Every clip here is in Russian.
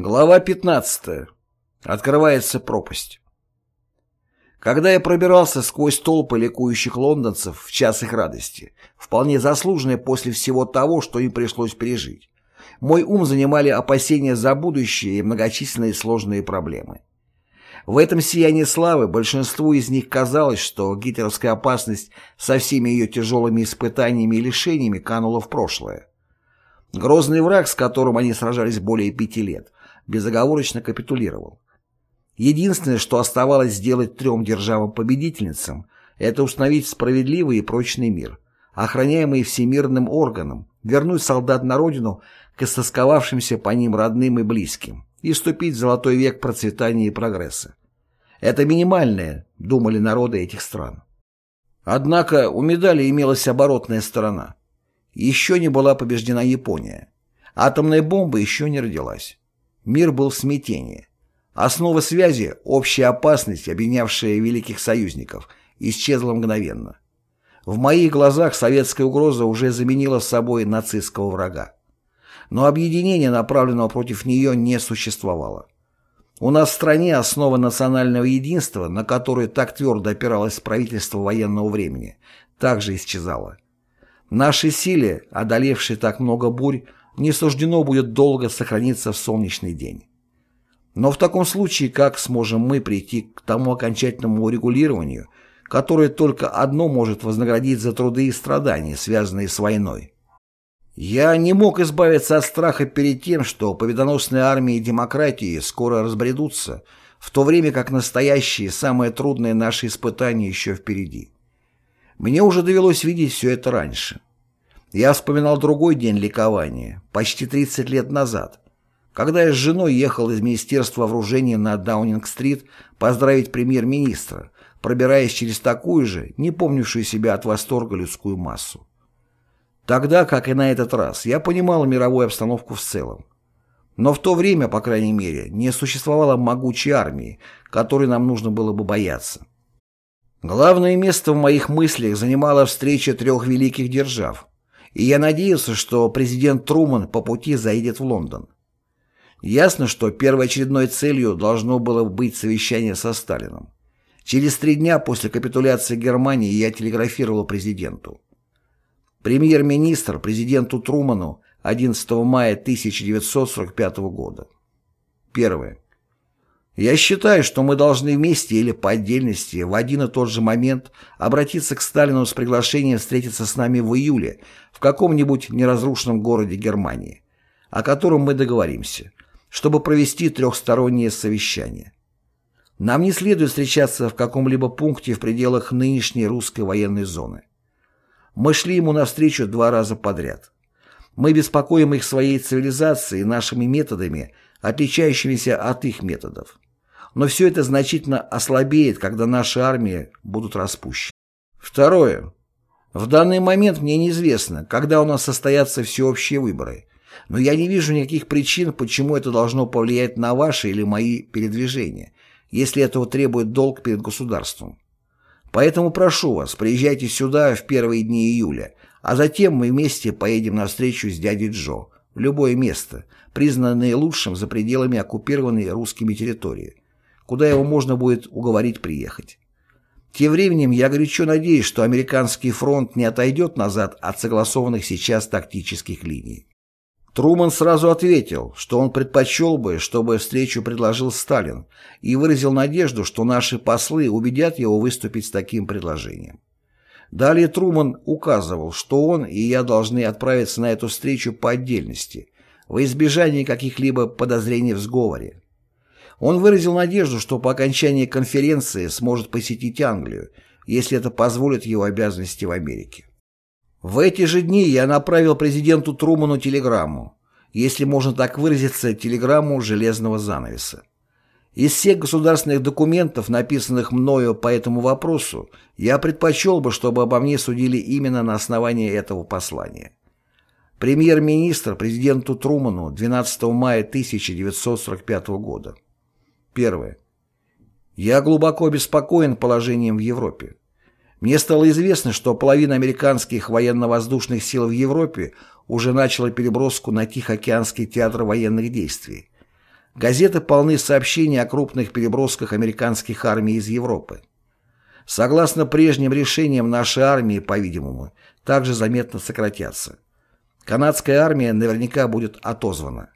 Глава 15. Открывается пропасть. Когда я пробирался сквозь толпы ликующих лондонцев в час их радости, вполне заслуженные после всего того, что им пришлось пережить, мой ум занимали опасения за будущее и многочисленные сложные проблемы. В этом сиянии славы большинству из них казалось, что гитлеровская опасность со всеми ее тяжелыми испытаниями и лишениями канула в прошлое. Грозный враг, с которым они сражались более пяти лет, безоговорочно капитулировал. Единственное, что оставалось сделать трем державам-победительницам, это установить справедливый и прочный мир, охраняемый всемирным органом, вернуть солдат на родину к истосковавшимся по ним родным и близким и вступить в золотой век процветания и прогресса. Это минимальное, думали народы этих стран. Однако у медали имелась оборотная сторона. Еще не была побеждена Япония. Атомная бомба еще не родилась. Мир был в смятении. Основа связи, общая опасность, объединявшая великих союзников, исчезла мгновенно. В моих глазах советская угроза уже заменила собой нацистского врага. Но объединение, направленного против нее, не существовало. У нас в стране основа национального единства, на которую так твердо опиралось правительство военного времени, также исчезала. Нашей силе, одолевшей так много бурь, не суждено будет долго сохраниться в солнечный день. Но в таком случае как сможем мы прийти к тому окончательному урегулированию, которое только одно может вознаградить за труды и страдания, связанные с войной? Я не мог избавиться от страха перед тем, что победоносные армии и демократии скоро разбредутся, в то время как настоящие, самые трудные наши испытания еще впереди. Мне уже довелось видеть все это раньше. Я вспоминал другой день ликования, почти 30 лет назад, когда я с женой ехал из Министерства вооружения на Даунинг-стрит поздравить премьер-министра, пробираясь через такую же, не помнившую себя от восторга людскую массу. Тогда, как и на этот раз, я понимал мировую обстановку в целом. Но в то время, по крайней мере, не существовало могучей армии, которой нам нужно было бы бояться. Главное место в моих мыслях занимала встреча трех великих держав, и я надеялся, что президент Труман по пути заедет в Лондон. Ясно, что первоочередной целью должно было быть совещание со Сталином. Через три дня после капитуляции Германии я телеграфировал президенту. Премьер-министр президенту Труману 11 мая 1945 года. Первое. Я считаю, что мы должны вместе или по отдельности в один и тот же момент обратиться к Сталину с приглашением встретиться с нами в июле в каком-нибудь неразрушенном городе Германии, о котором мы договоримся, чтобы провести трехстороннее совещание. Нам не следует встречаться в каком-либо пункте в пределах нынешней русской военной зоны. Мы шли ему навстречу два раза подряд. Мы беспокоим их своей цивилизацией и нашими методами, отличающимися от их методов. Но все это значительно ослабеет, когда наши армии будут распущены. Второе. В данный момент мне неизвестно, когда у нас состоятся всеобщие выборы, но я не вижу никаких причин, почему это должно повлиять на ваши или мои передвижения, если этого требует долг перед государством. Поэтому прошу вас, приезжайте сюда в первые дни июля, а затем мы вместе поедем на встречу с дядей Джо в любое место, признанное лучшим за пределами оккупированной русскими территории, куда его можно будет уговорить приехать. Тем временем я горячо надеюсь, что американский фронт не отойдет назад от согласованных сейчас тактических линий. Труман сразу ответил, что он предпочел бы, чтобы встречу предложил Сталин, и выразил надежду, что наши послы убедят его выступить с таким предложением. Далее Труман указывал, что он и я должны отправиться на эту встречу по отдельности, во избежание каких-либо подозрений в сговоре. Он выразил надежду, что по окончании конференции сможет посетить Англию, если это позволит его обязанности в Америке. В эти же дни я направил президенту Труману телеграмму, если можно так выразиться, телеграмму железного занавеса. Из всех государственных документов, написанных мною по этому вопросу, я предпочел бы, чтобы обо мне судили именно на основании этого послания. Премьер-министр президенту Труману 12 мая 1945 года. Первое. Я глубоко обеспокоен положением в Европе. Мне стало известно, что половина американских военно-воздушных сил в Европе уже начала переброску на Тихоокеанский театр военных действий. Газеты полны сообщений о крупных перебросках американских армий из Европы. Согласно прежним решениям, наши армии, по-видимому, также заметно сократятся. Канадская армия наверняка будет отозвана.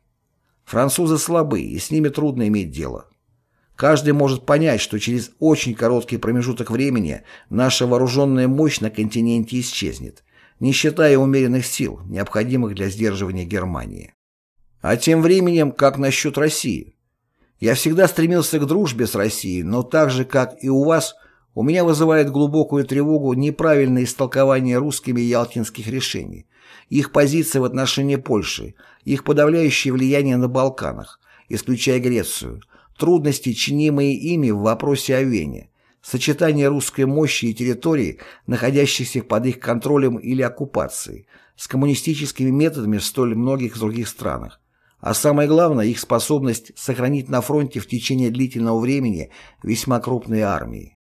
Французы слабы, и с ними трудно иметь дело. Каждый может понять, что через очень короткий промежуток времени наша вооруженная мощь на континенте исчезнет, не считая умеренных сил, необходимых для сдерживания Германии. А тем временем, как насчет России? Я всегда стремился к дружбе с Россией, но так же, как и у вас, у меня вызывает глубокую тревогу неправильное истолкование русскими ялтинских решений, их позиция в отношении Польши, их подавляющее влияние на Балканах, исключая Грецию, трудности, чинимые ими в вопросе о Вене, сочетание русской мощи и территорий, находящихся под их контролем или оккупацией, с коммунистическими методами в столь многих других странах, а самое главное их способность сохранить на фронте в течение длительного времени весьма крупные армии.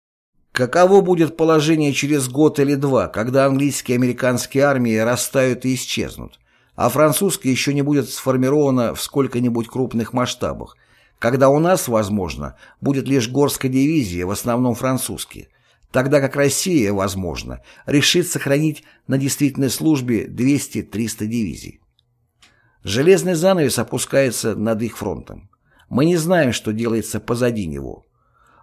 Каково будет положение через год или два, когда английские и американские армии растают и исчезнут, а французская еще не будет сформирована в сколько-нибудь крупных масштабах, когда у нас, возможно, будет лишь горская дивизия, в основном французские, тогда как Россия, возможно, решит сохранить на действительной службе 200-300 дивизий. Железный занавес опускается над их фронтом. Мы не знаем, что делается позади него.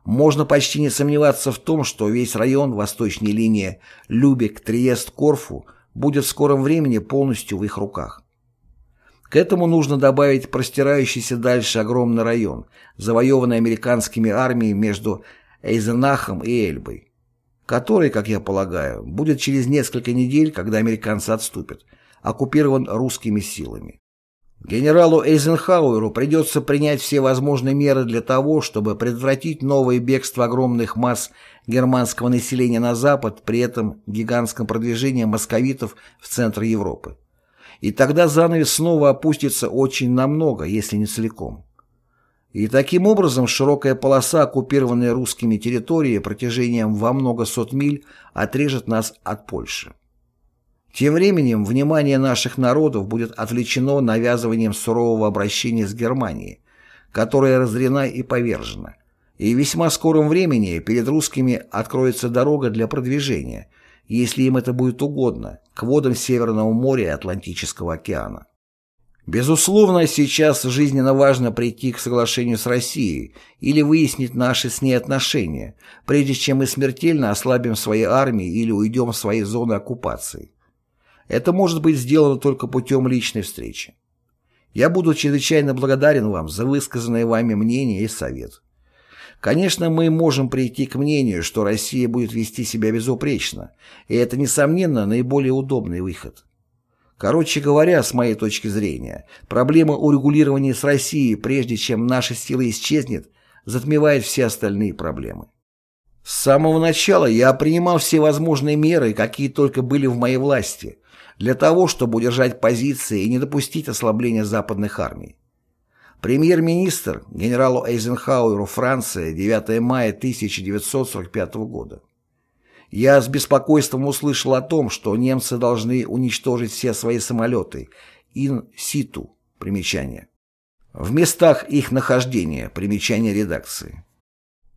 Можно почти не сомневаться в том, что весь район восточной линии Любек, Триест, Корфу будет в скором времени полностью в их руках. К этому нужно добавить простирающийся дальше огромный район, завоеванный американскими армиями между Эйзенахом и Эльбой, который, как я полагаю, будет через несколько недель, когда американцы отступят, оккупирован русскими силами. Генералу Эйзенхауэру придется принять все возможные меры для того, чтобы предотвратить новое бегство огромных масс германского населения на запад при этом гигантском продвижении московитов в центр Европы. И тогда занавес снова опустится очень намного, если не целиком. И таким образом широкая полоса, оккупированная русскими территории протяжением во много сот миль, отрежет нас от Польши. Тем временем внимание наших народов будет отвлечено навязыванием сурового обращения с Германией, которая разорена и повержена. И весьма скором времени перед русскими откроется дорога для продвижения, если им это будет угодно, к водам Северного моря и Атлантического океана. Безусловно, сейчас жизненно важно прийти к соглашению с Россией или выяснить наши с ней отношения, прежде чем мы смертельно ослабим свои армии или уйдем в свои зоны оккупации. Это может быть сделано только путем личной встречи. Я буду чрезвычайно благодарен вам за высказанное вами мнение и совет. Конечно, мы можем прийти к мнению, что Россия будет вести себя безупречно, и это, несомненно, наиболее удобный выход. Короче говоря, с моей точки зрения, проблема урегулирования с Россией, прежде чем наша сила исчезнет, затмевает все остальные проблемы. С самого начала я принимал все возможные меры, какие только были в моей власти, для того, чтобы удержать позиции и не допустить ослабления западных армий. Премьер-министр генералу Эйзенхауэру Франция 9 мая 1945 года. Я с беспокойством услышал о том, что немцы должны уничтожить все свои самолеты in situ, примечание, в местах их нахождения, примечание редакции.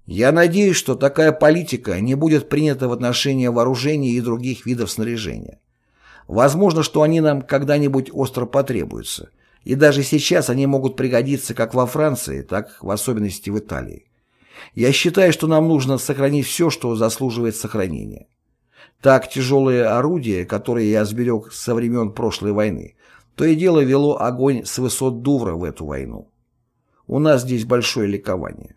Я надеюсь, что такая политика не будет принята в отношении вооружений и других видов снаряжения. Возможно, что они нам когда-нибудь остро потребуются, и даже сейчас они могут пригодиться как во Франции, так в особенности в Италии. Я считаю, что нам нужно сохранить все, что заслуживает сохранения. Так тяжелые орудия, которые я сберег со времен прошлой войны, то и дело вело огонь с высот Дувра в эту войну. У нас здесь большое ликование.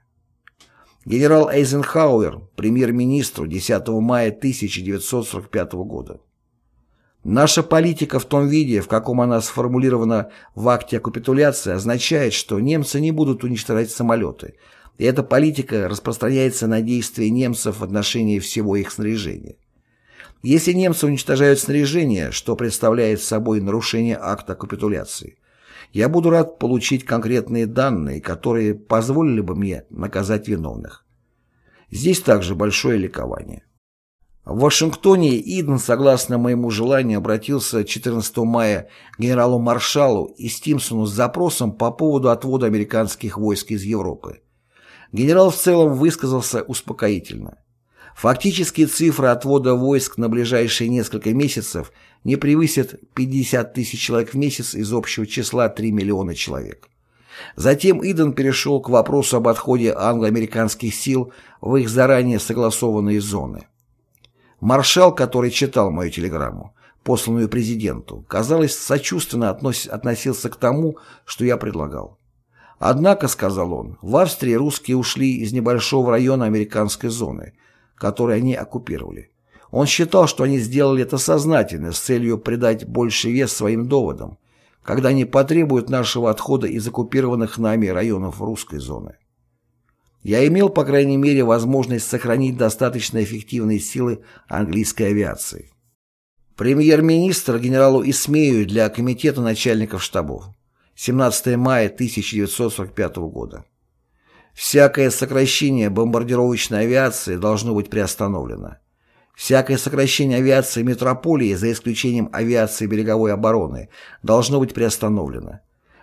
Генерал Эйзенхауэр, премьер-министру 10 мая 1945 года. Наша политика в том виде, в каком она сформулирована в акте о капитуляции, означает, что немцы не будут уничтожать самолеты, и эта политика распространяется на действия немцев в отношении всего их снаряжения. Если немцы уничтожают снаряжение, что представляет собой нарушение акта капитуляции, я буду рад получить конкретные данные, которые позволили бы мне наказать виновных. Здесь также большое ликование. В Вашингтоне Иден, согласно моему желанию, обратился 14 мая к генералу-маршалу и Стимсону с запросом по поводу отвода американских войск из Европы. Генерал в целом высказался успокоительно. Фактические цифры отвода войск на ближайшие несколько месяцев не превысят 50 тысяч человек в месяц из общего числа 3 миллиона человек. Затем Иден перешел к вопросу об отходе англо-американских сил в их заранее согласованные зоны. Маршал, который читал мою телеграмму, посланную президенту, казалось, сочувственно относился к тому, что я предлагал. Однако, сказал он, в Австрии русские ушли из небольшого района американской зоны, который они оккупировали. Он считал, что они сделали это сознательно, с целью придать больше вес своим доводам, когда они потребуют нашего отхода из оккупированных нами районов русской зоны. Я имел, по крайней мере, возможность сохранить достаточно эффективные силы английской авиации. Премьер-министр генералу Исмею для Комитета начальников штабов. 17 мая 1945 года. Всякое сокращение бомбардировочной авиации должно быть приостановлено. Всякое сокращение авиации метрополии, за исключением авиации береговой обороны, должно быть приостановлено.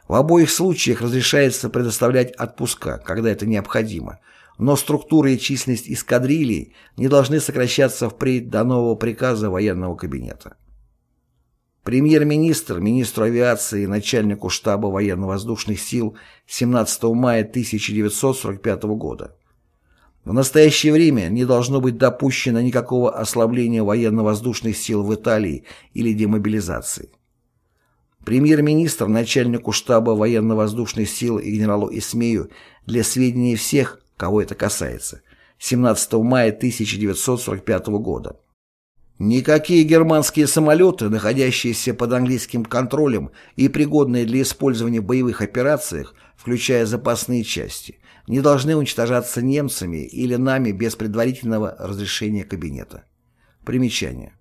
В обоих случаях разрешается предоставлять отпуска, когда это необходимо, но структура и численность эскадрилий не должны сокращаться впредь до нового приказа военного кабинета. Премьер-министр, министру авиации и начальнику штаба военно-воздушных сил 17 мая 1945 года. В настоящее время не должно быть допущено никакого ослабления военно-воздушных сил в Италии или демобилизации. Премьер-министр, начальнику штаба военно-воздушных сил и генералу Исмею для сведения всех, кого это касается, 17 мая 1945 года. Никакие германские самолеты, находящиеся под английским контролем и пригодные для использования в боевых операциях, включая запасные части, не должны уничтожаться немцами или нами без предварительного разрешения кабинета. Примечание.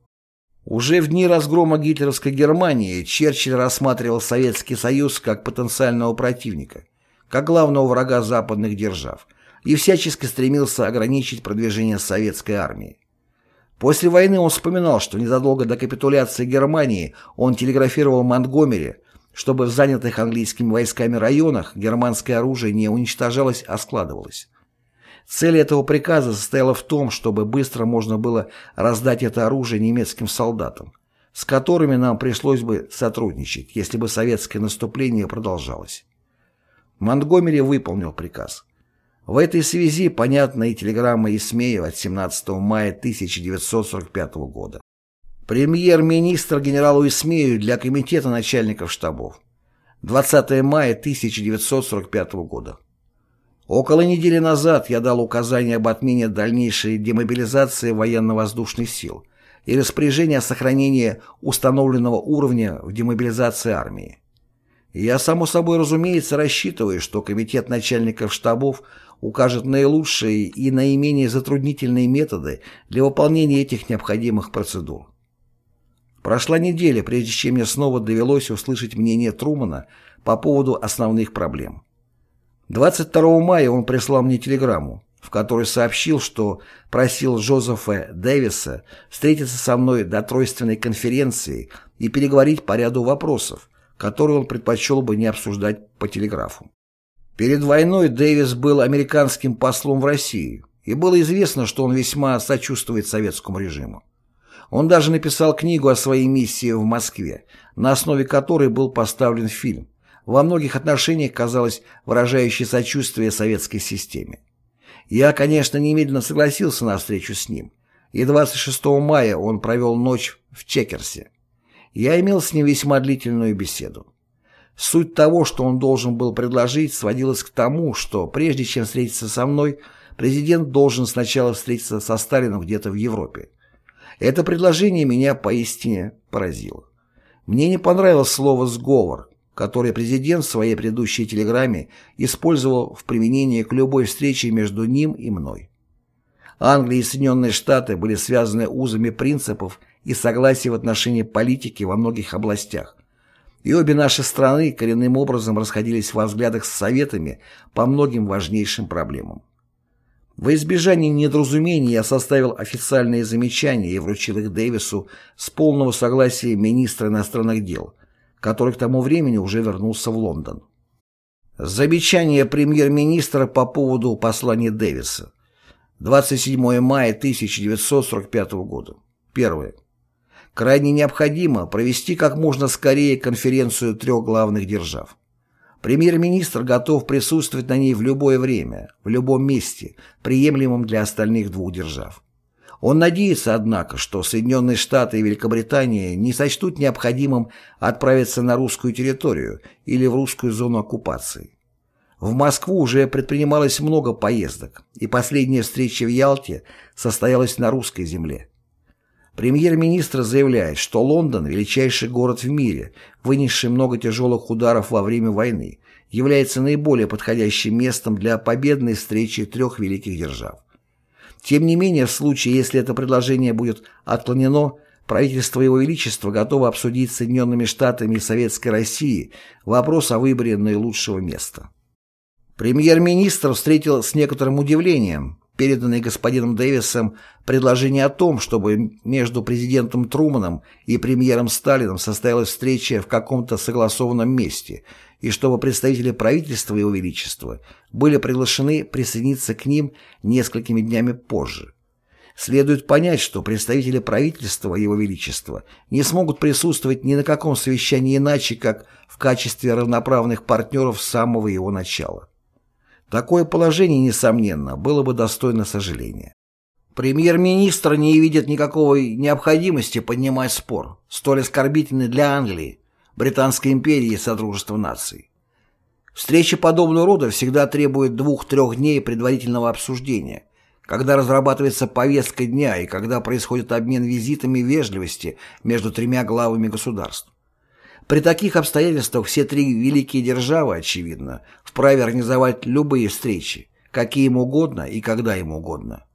Уже в дни разгрома гитлеровской Германии Черчилль рассматривал Советский Союз как потенциального противника, как главного врага западных держав, и всячески стремился ограничить продвижение советской армии. После войны он вспоминал, что незадолго до капитуляции Германии он телеграфировал Монтгомери, чтобы в занятых английскими войсками районах германское оружие не уничтожалось, а складывалось. Цель этого приказа состояла в том, чтобы быстро можно было раздать это оружие немецким солдатам, с которыми нам пришлось бы сотрудничать, если бы советское наступление продолжалось. Монтгомери выполнил приказ. В этой связи понятна и телеграмма Исмеева от 17 мая 1945 года. Премьер-министр генералу Исмею для Комитета начальников штабов. 20 мая 1945 года. Около недели назад я дал указание об отмене дальнейшей демобилизации военно-воздушных сил и распоряжение о сохранении установленного уровня в демобилизации армии. Я, само собой разумеется, рассчитываю, что Комитет начальников штабов укажет наилучшие и наименее затруднительные методы для выполнения этих необходимых процедур. Прошла неделя, прежде чем мне снова довелось услышать мнение Трумана по поводу основных проблем. 22 мая он прислал мне телеграмму, в которой сообщил, что просил Джозефа Дэвиса встретиться со мной до тройственной конференции и переговорить по ряду вопросов, которые он предпочел бы не обсуждать по телеграфу. Перед войной Дэвис был американским послом в России, и было известно, что он весьма сочувствует советскому режиму. Он даже написал книгу о своей миссии в Москве, на основе которой был поставлен фильм, во многих отношениях, казалось, выражающий сочувствие советской системе. Я, конечно, немедленно согласился на встречу с ним, и 26 мая он провел ночь в Чекерсе. Я имел с ним весьма длительную беседу. Суть того, что он должен был предложить, сводилась к тому, что прежде чем встретиться со мной, президент должен сначала встретиться со Сталином где-то в Европе. Это предложение меня поистине поразило. Мне не понравилось слово «сговор», которое президент в своей предыдущей телеграмме использовал в применении к любой встрече между ним и мной. Англия и Соединенные Штаты были связаны узами принципов и согласия в отношении политики во многих областях, и обе наши страны коренным образом расходились во взглядах с Советами по многим важнейшим проблемам. Во избежание недоразумений я составил официальные замечания и вручил их Дэвису с полного согласия министра иностранных дел, который к тому времени уже вернулся в Лондон. Замечание премьер-министра по поводу послания Дэвиса. 27 мая 1945 года. Первое. Крайне необходимо провести как можно скорее конференцию трех главных держав. Премьер-министр готов присутствовать на ней в любое время, в любом месте, приемлемом для остальных двух держав. Он надеется, однако, что Соединенные Штаты и Великобритания не сочтут необходимым отправиться на русскую территорию или в русскую зону оккупации. В Москву уже предпринималось много поездок, и последняя встреча в Ялте состоялась на русской земле. Премьер-министр заявляет, что Лондон – величайший город в мире, вынесший много тяжелых ударов во время войны, является наиболее подходящим местом для победной встречи трех великих держав. Тем не менее, в случае, если это предложение будет отклонено, правительство Его Величества готово обсудить с Соединенными Штатами и Советской Россией вопрос о выборе наилучшего места. Премьер-министр встретил с некоторым удивлением переданное господином Дэвисом предложение о том, чтобы между президентом Труманом и премьером Сталином состоялась встреча в каком-то согласованном месте, и чтобы представители правительства Его Величества были приглашены присоединиться к ним несколькими днями позже. Следует понять, что представители правительства Его Величества не смогут присутствовать ни на каком совещании иначе, как в качестве равноправных партнеров с самого его начала. Такое положение, несомненно, было бы достойно сожаления. Премьер-министр не видит никакой необходимости поднимать спор, столь оскорбительный для Англии, Британской империи и Содружества наций. Встречи подобного рода всегда требуют двух-трех дней предварительного обсуждения, когда разрабатывается повестка дня и когда происходит обмен визитами вежливости между тремя главами государств. При таких обстоятельствах все три великие державы, очевидно, вправе организовать любые встречи, какие им угодно и когда им угодно.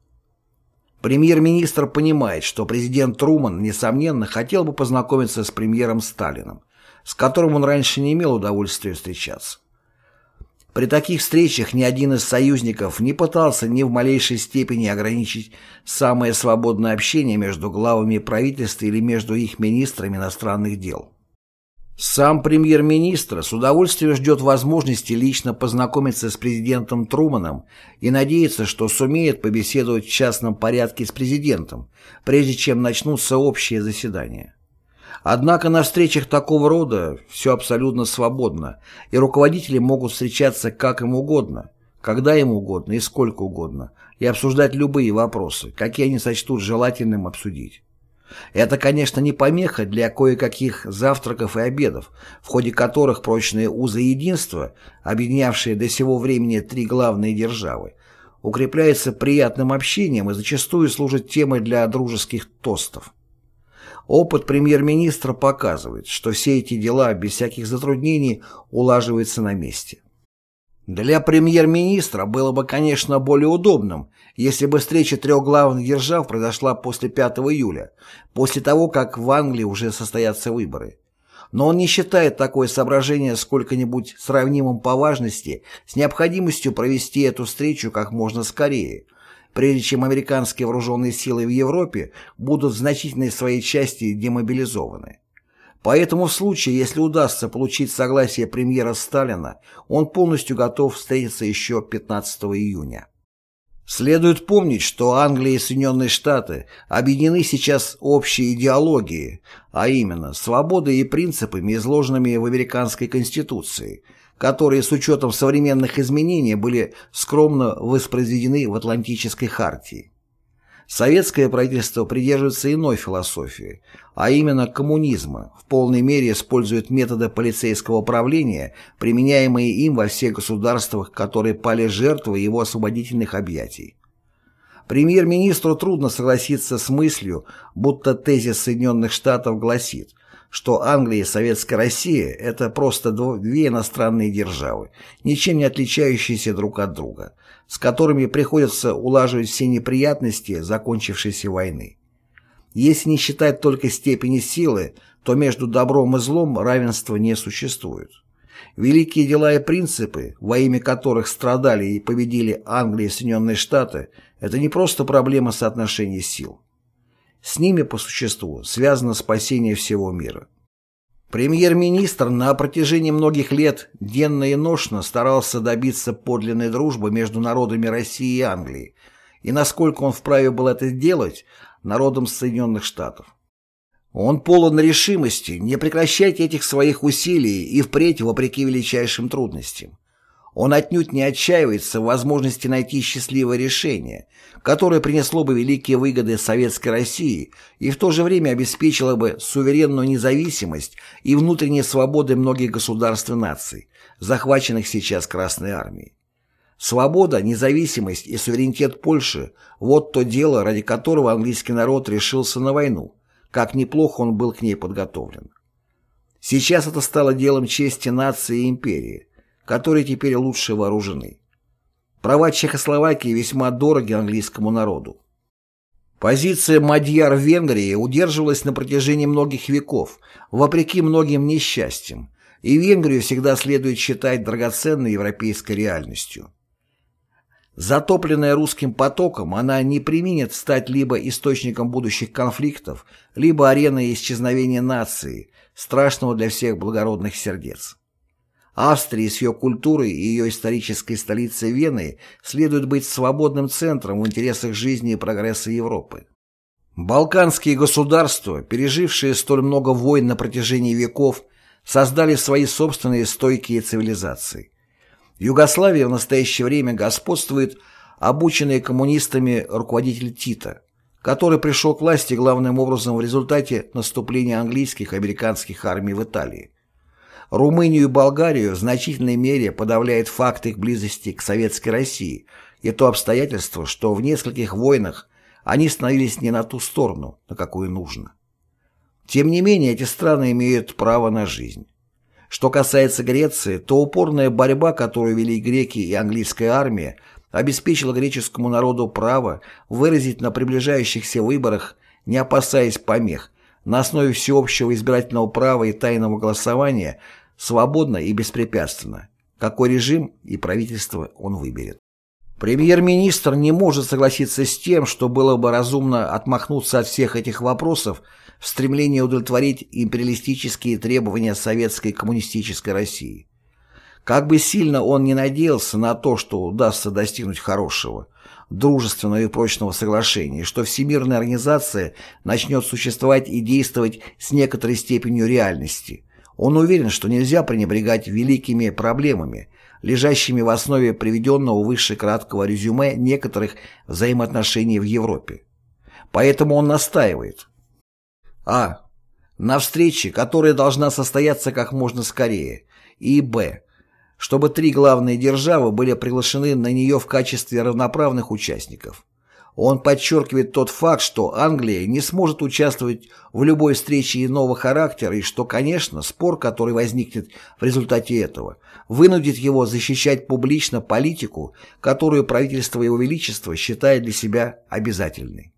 Премьер-министр понимает, что президент Труман, несомненно, хотел бы познакомиться с премьером Сталиным, с которым он раньше не имел удовольствия встречаться. При таких встречах ни один из союзников не пытался ни в малейшей степени ограничить самое свободное общение между главами правительства или между их министрами иностранных дел. Сам премьер-министр с удовольствием ждет возможности лично познакомиться с президентом Труманом и надеется, что сумеет побеседовать в частном порядке с президентом, прежде чем начнутся общие заседания. Однако на встречах такого рода все абсолютно свободно, и руководители могут встречаться как им угодно, когда им угодно и сколько угодно, и обсуждать любые вопросы, какие они сочтут желательным обсудить. Это, конечно, не помеха для кое-каких завтраков и обедов, в ходе которых прочные узы единства, объединявшие до сего времени три главные державы, укрепляются приятным общением и зачастую служат темой для дружеских тостов. Опыт премьер-министра показывает, что все эти дела без всяких затруднений улаживаются на месте. Для премьер-министра было бы, конечно, более удобным, если бы встреча трех главных держав произошла после 5 июля, после того, как в Англии уже состоятся выборы. Но он не считает такое соображение сколько-нибудь сравнимым по важности с необходимостью провести эту встречу как можно скорее, прежде чем американские вооруженные силы в Европе будут в значительной своей части демобилизованы. Поэтому в случае, если удастся получить согласие премьера Сталина, он полностью готов встретиться еще 15 июня. Следует помнить, что Англия и Соединенные Штаты объединены сейчас общей идеологией, а именно свободой и принципами, изложенными в Американской Конституции, которые с учетом современных изменений были скромно воспроизведены в Атлантической Хартии. Советское правительство придерживается иной философии, а именно коммунизма, в полной мере использует методы полицейского управления, применяемые им во всех государствах, которые пали жертвой его освободительных объятий. Премьер-министру трудно согласиться с мыслью, будто тезис Соединенных Штатов гласит, что Англия и Советская Россия – это просто две иностранные державы, ничем не отличающиеся друг от друга, с которыми приходится улаживать все неприятности закончившейся войны. Если не считать только степени силы, то между добром и злом равенства не существует. Великие дела и принципы, во имя которых страдали и победили Англия и Соединенные Штаты, это не просто проблема соотношения сил. С ними, по существу, связано спасение всего мира. Премьер-министр на протяжении многих лет денно и ношно старался добиться подлинной дружбы между народами России и Англии, и насколько он вправе был это сделать, народом Соединенных Штатов. Он полон решимости не прекращать этих своих усилий и впредь вопреки величайшим трудностям. Он отнюдь не отчаивается в возможности найти счастливое решение, которое принесло бы великие выгоды Советской России и в то же время обеспечило бы суверенную независимость и внутренние свободы многих государств и наций, захваченных сейчас Красной Армией. Свобода, независимость и суверенитет Польши – вот то дело, ради которого английский народ решился на войну, как неплохо он был к ней подготовлен. Сейчас это стало делом чести нации и империи – которые теперь лучше вооружены. Права Чехословакии весьма дороги английскому народу. Позиция Мадьяр Венгрии удерживалась на протяжении многих веков, вопреки многим несчастьям, и Венгрию всегда следует считать драгоценной европейской реальностью. Затопленная русским потоком, она не применит стать либо источником будущих конфликтов, либо ареной исчезновения нации, страшного для всех благородных сердец. Австрии с ее культурой и ее исторической столицей Вены следует быть свободным центром в интересах жизни и прогресса Европы. Балканские государства, пережившие столь много войн на протяжении веков, создали свои собственные стойкие цивилизации. В Югославии в настоящее время господствует обученный коммунистами руководитель Тита, который пришел к власти главным образом в результате наступления английских и американских армий в Италии. Румынию и Болгарию в значительной мере подавляет факт их близости к Советской России и то обстоятельство, что в нескольких войнах они становились не на ту сторону, на какую нужно. Тем не менее, эти страны имеют право на жизнь. Что касается Греции, то упорная борьба, которую вели греки и английская армия, обеспечила греческому народу право выразить на приближающихся выборах, не опасаясь помех, на основе всеобщего избирательного права и тайного голосования свободно и беспрепятственно, какой режим и правительство он выберет. Премьер-министр не может согласиться с тем, что было бы разумно отмахнуться от всех этих вопросов в стремлении удовлетворить империалистические требования советской коммунистической России. Как бы сильно он не надеялся на то, что удастся достигнуть хорошего, дружественного и прочного соглашения, что Всемирная организация начнет существовать и действовать с некоторой степенью реальности – он уверен, что нельзя пренебрегать великими проблемами, лежащими в основе приведенного выше краткого резюме некоторых взаимоотношений в Европе. Поэтому он настаивает. А. На встрече, которая должна состояться как можно скорее. И Б. Чтобы три главные державы были приглашены на нее в качестве равноправных участников. Он подчеркивает тот факт, что Англия не сможет участвовать в любой встрече иного характера и что, конечно, спор, который возникнет в результате этого, вынудит его защищать публично политику, которую правительство Его Величества считает для себя обязательной.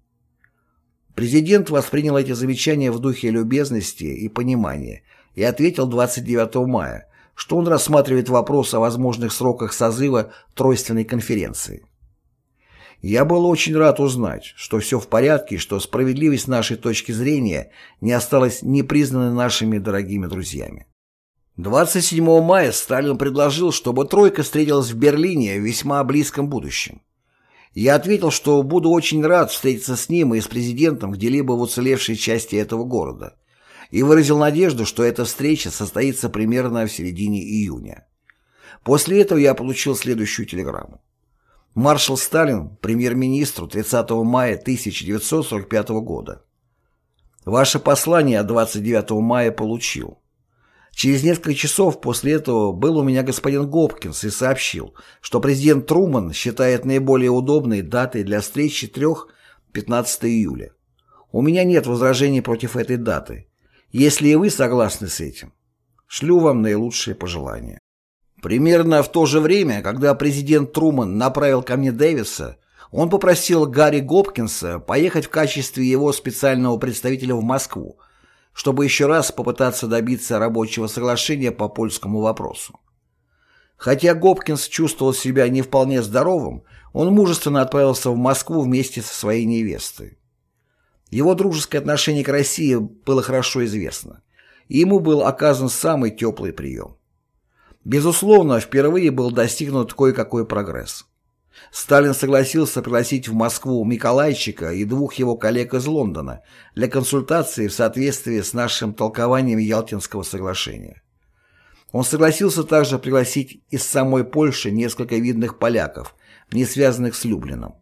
Президент воспринял эти замечания в духе любезности и понимания и ответил 29 мая, что он рассматривает вопрос о возможных сроках созыва Тройственной конференции. Я был очень рад узнать, что все в порядке, что справедливость нашей точки зрения не осталась непризнанной нашими дорогими друзьями. 27 мая Сталин предложил, чтобы «тройка» встретилась в Берлине в весьма близком будущем. Я ответил, что буду очень рад встретиться с ним и с президентом где-либо в уцелевшей части этого города, и выразил надежду, что эта встреча состоится примерно в середине июня. После этого я получил следующую телеграмму. Маршал Сталин премьер-министру 30 мая 1945 года. Ваше послание от 29 мая получил. Через несколько часов после этого был у меня господин Гопкинс и сообщил, что президент Труман считает наиболее удобной датой для встречи 3-15 июля. У меня нет возражений против этой даты. Если и вы согласны с этим, шлю вам наилучшие пожелания. Примерно в то же время, когда президент Труман направил ко мне Дэвиса, он попросил Гарри Гопкинса поехать в качестве его специального представителя в Москву, чтобы еще раз попытаться добиться рабочего соглашения по польскому вопросу. Хотя Гопкинс чувствовал себя не вполне здоровым, он мужественно отправился в Москву вместе со своей невестой. Его дружеское отношение к России было хорошо известно, и ему был оказан самый теплый прием. Безусловно, впервые был достигнут кое-какой прогресс. Сталин согласился пригласить в Москву Миколайчика и двух его коллег из Лондона для консультации в соответствии с нашим толкованием Ялтинского соглашения. Он согласился также пригласить из самой Польши несколько видных поляков, не связанных с Люблином.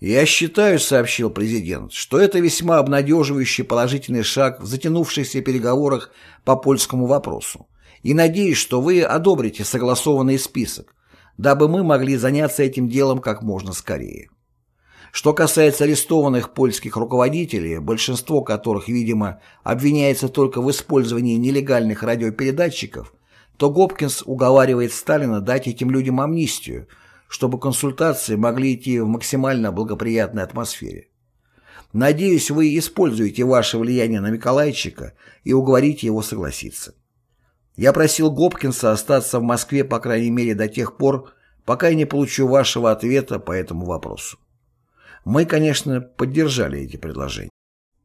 «Я считаю», — сообщил президент, «что это весьма обнадеживающий положительный шаг в затянувшихся переговорах по польскому вопросу, и надеюсь, что вы одобрите согласованный список, дабы мы могли заняться этим делом как можно скорее. Что касается арестованных польских руководителей, большинство которых, видимо, обвиняется только в использовании нелегальных радиопередатчиков, то Гопкинс уговаривает Сталина дать этим людям амнистию, чтобы консультации могли идти в максимально благоприятной атмосфере. Надеюсь, вы используете ваше влияние на Миколайчика и уговорите его согласиться. Я просил Гопкинса остаться в Москве, по крайней мере, до тех пор, пока я не получу вашего ответа по этому вопросу. Мы, конечно, поддержали эти предложения.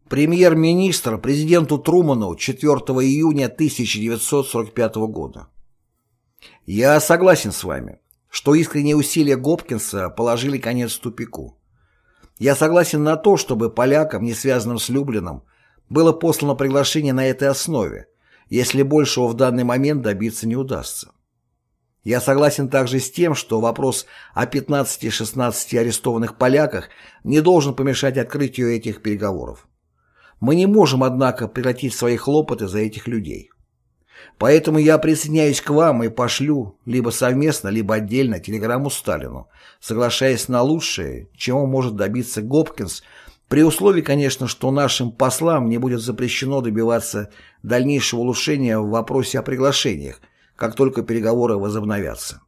Премьер-министр президенту Труману 4 июня 1945 года. Я согласен с вами, что искренние усилия Гопкинса положили конец тупику. Я согласен на то, чтобы полякам, не связанным с Люблином, было послано приглашение на этой основе, если большего в данный момент добиться не удастся. Я согласен также с тем, что вопрос о 15-16 арестованных поляках не должен помешать открытию этих переговоров. Мы не можем, однако, прекратить свои хлопоты за этих людей. Поэтому я присоединяюсь к вам и пошлю либо совместно, либо отдельно телеграмму Сталину, соглашаясь на лучшее, чего может добиться Гопкинс при условии, конечно, что нашим послам не будет запрещено добиваться дальнейшего улучшения в вопросе о приглашениях, как только переговоры возобновятся.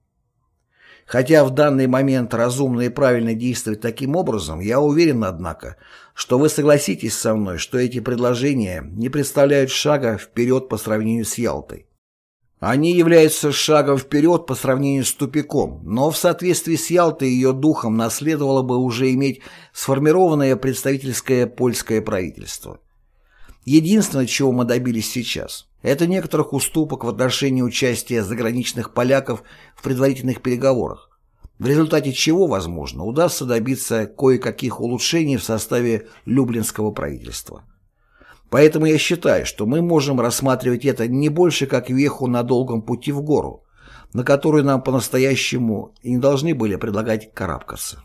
Хотя в данный момент разумно и правильно действовать таким образом, я уверен, однако, что вы согласитесь со мной, что эти предложения не представляют шага вперед по сравнению с Ялтой. Они являются шагом вперед по сравнению с тупиком, но в соответствии с Ялтой ее духом наследовало бы уже иметь сформированное представительское польское правительство. Единственное, чего мы добились сейчас, это некоторых уступок в отношении участия заграничных поляков в предварительных переговорах, в результате чего, возможно, удастся добиться кое-каких улучшений в составе Люблинского правительства. Поэтому я считаю, что мы можем рассматривать это не больше как веху на долгом пути в гору, на которую нам по-настоящему и не должны были предлагать карабкаться.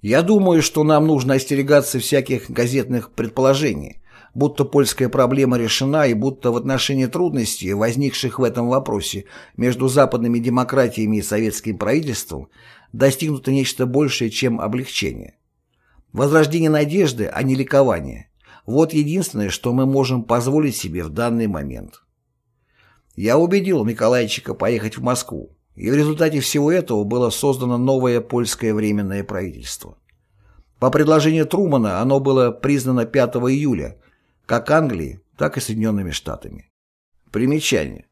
Я думаю, что нам нужно остерегаться всяких газетных предположений, будто польская проблема решена и будто в отношении трудностей, возникших в этом вопросе между западными демократиями и советским правительством, достигнуто нечто большее, чем облегчение. Возрождение надежды, а не ликование. Вот единственное, что мы можем позволить себе в данный момент. Я убедил Николайчика поехать в Москву, и в результате всего этого было создано новое польское временное правительство. По предложению Трумана оно было признано 5 июля, как Англией, так и Соединенными Штатами. Примечание.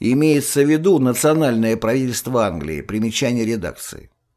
Имеется в виду национальное правительство Англии, примечание редакции.